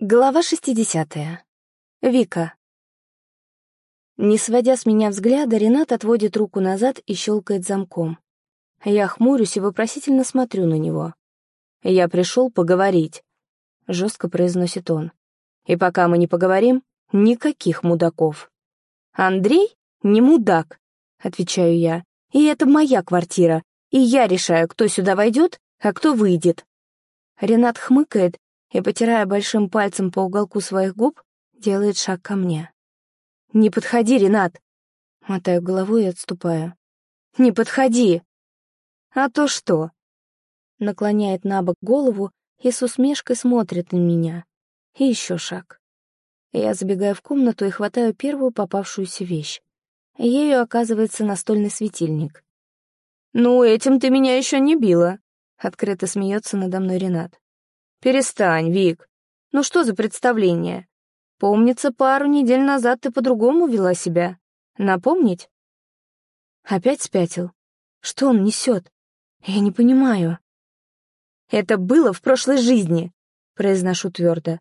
Глава 60. Вика. Не сводя с меня взгляда, Ренат отводит руку назад и щелкает замком. Я хмурюсь и вопросительно смотрю на него. «Я пришел поговорить», — жестко произносит он. «И пока мы не поговорим, никаких мудаков». «Андрей не мудак», — отвечаю я. «И это моя квартира, и я решаю, кто сюда войдет, а кто выйдет». Ренат хмыкает и, потирая большим пальцем по уголку своих губ, делает шаг ко мне. «Не подходи, Ренат!» Мотаю головой и отступаю. «Не подходи!» «А то что?» Наклоняет на бок голову и с усмешкой смотрит на меня. И еще шаг. Я забегаю в комнату и хватаю первую попавшуюся вещь. Ею оказывается настольный светильник. «Ну, этим ты меня еще не била», — открыто смеется надо мной Ренат. «Перестань, Вик. Ну что за представление? Помнится, пару недель назад ты по-другому вела себя. Напомнить?» Опять спятил. Что он несет? Я не понимаю. «Это было в прошлой жизни», — произношу твердо.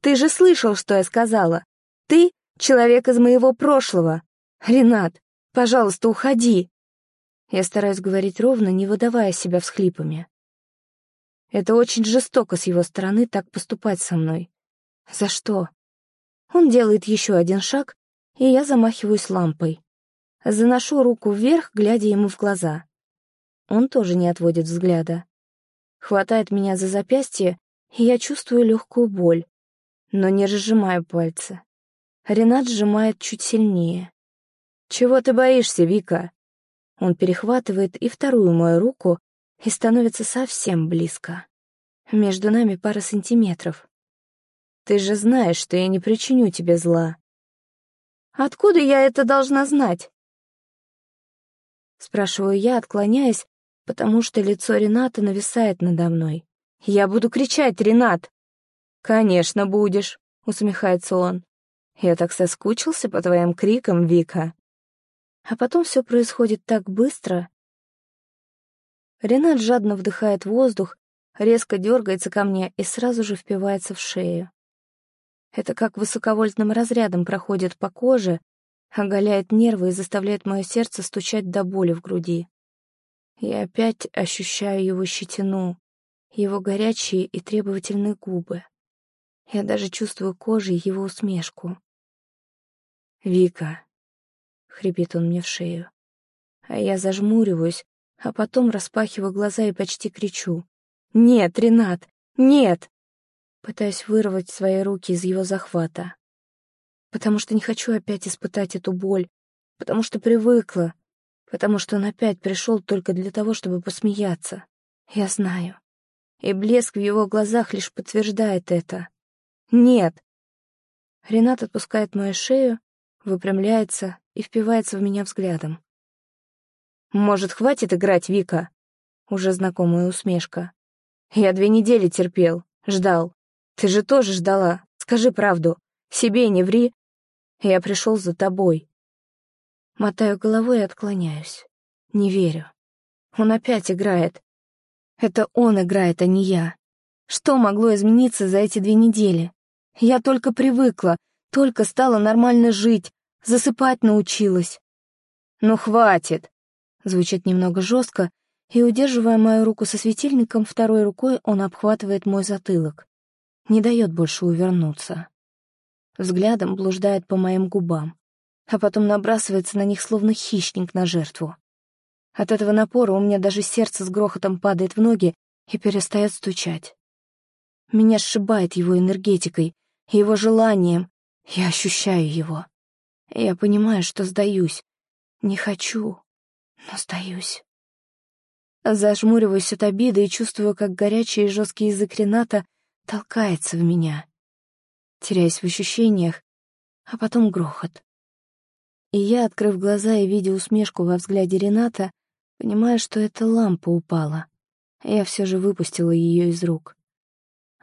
«Ты же слышал, что я сказала. Ты — человек из моего прошлого. Ренат, пожалуйста, уходи». Я стараюсь говорить ровно, не выдавая себя всхлипами. Это очень жестоко с его стороны так поступать со мной. За что? Он делает еще один шаг, и я замахиваюсь лампой. Заношу руку вверх, глядя ему в глаза. Он тоже не отводит взгляда. Хватает меня за запястье, и я чувствую легкую боль, но не разжимаю пальцы. Ренат сжимает чуть сильнее. «Чего ты боишься, Вика?» Он перехватывает и вторую мою руку и становится совсем близко. Между нами пара сантиметров. Ты же знаешь, что я не причиню тебе зла. Откуда я это должна знать? Спрашиваю я, отклоняясь, потому что лицо Рената нависает надо мной. Я буду кричать, Ренат. Конечно, будешь, усмехается он. Я так соскучился по твоим крикам, Вика. А потом все происходит так быстро, Ренат жадно вдыхает воздух, резко дергается ко мне и сразу же впивается в шею. Это как высоковольтным разрядом проходит по коже, оголяет нервы и заставляет мое сердце стучать до боли в груди. Я опять ощущаю его щетину, его горячие и требовательные губы. Я даже чувствую кожей его усмешку. «Вика», — хрипит он мне в шею, а я зажмуриваюсь, а потом распахиваю глаза и почти кричу. «Нет, Ренат, нет!» Пытаюсь вырвать свои руки из его захвата. Потому что не хочу опять испытать эту боль, потому что привыкла, потому что он опять пришел только для того, чтобы посмеяться. Я знаю. И блеск в его глазах лишь подтверждает это. «Нет!» Ренат отпускает мою шею, выпрямляется и впивается в меня взглядом. «Может, хватит играть, Вика?» Уже знакомая усмешка. «Я две недели терпел, ждал. Ты же тоже ждала. Скажи правду. Себе не ври. Я пришел за тобой». Мотаю головой и отклоняюсь. Не верю. Он опять играет. Это он играет, а не я. Что могло измениться за эти две недели? Я только привыкла, только стала нормально жить, засыпать научилась. «Ну, хватит!» Звучит немного жестко, и, удерживая мою руку со светильником, второй рукой он обхватывает мой затылок. Не дает больше увернуться. Взглядом блуждает по моим губам, а потом набрасывается на них, словно хищник на жертву. От этого напора у меня даже сердце с грохотом падает в ноги и перестает стучать. Меня сшибает его энергетикой, его желанием. Я ощущаю его. Я понимаю, что сдаюсь. Не хочу, но сдаюсь. Зажмуриваюсь от обиды и чувствую, как горячий и жесткий язык Рената толкается в меня. Теряюсь в ощущениях, а потом грохот. И я, открыв глаза и видя усмешку во взгляде Рената, понимаю, что эта лампа упала. Я все же выпустила ее из рук.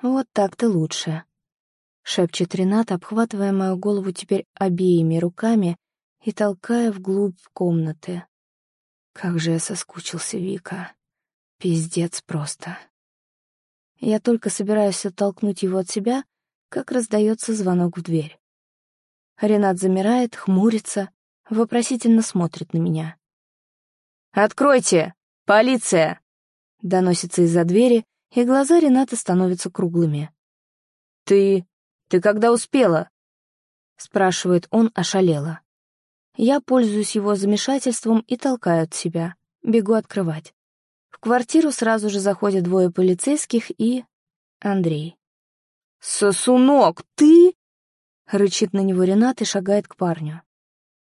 «Вот так-то лучше», — шепчет Ренат, обхватывая мою голову теперь обеими руками и толкая вглубь комнаты. Как же я соскучился, Вика. Пиздец просто. Я только собираюсь оттолкнуть его от себя, как раздается звонок в дверь. Ренат замирает, хмурится, вопросительно смотрит на меня. «Откройте! Полиция!» Доносится из-за двери, и глаза Рената становятся круглыми. «Ты... ты когда успела?» Спрашивает он ошалело. Я пользуюсь его замешательством и толкаю от себя. Бегу открывать. В квартиру сразу же заходят двое полицейских и... Андрей. «Сосунок, ты?» — рычит на него Ренат и шагает к парню.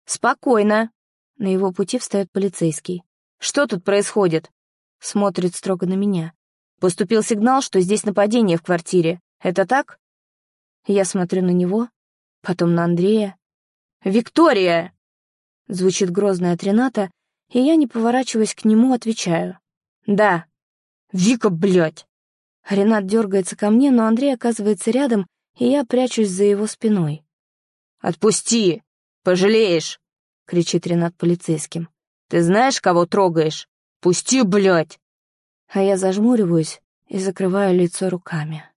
«Спокойно!» — на его пути встает полицейский. «Что тут происходит?» — смотрит строго на меня. «Поступил сигнал, что здесь нападение в квартире. Это так?» Я смотрю на него, потом на Андрея. «Виктория!» Звучит грозно от Рената, и я, не поворачиваясь к нему, отвечаю. «Да». «Вика, блядь!» Ренат дергается ко мне, но Андрей оказывается рядом, и я прячусь за его спиной. «Отпусти! Пожалеешь!» — кричит Ренат полицейским. «Ты знаешь, кого трогаешь? Пусти, блядь!» А я зажмуриваюсь и закрываю лицо руками.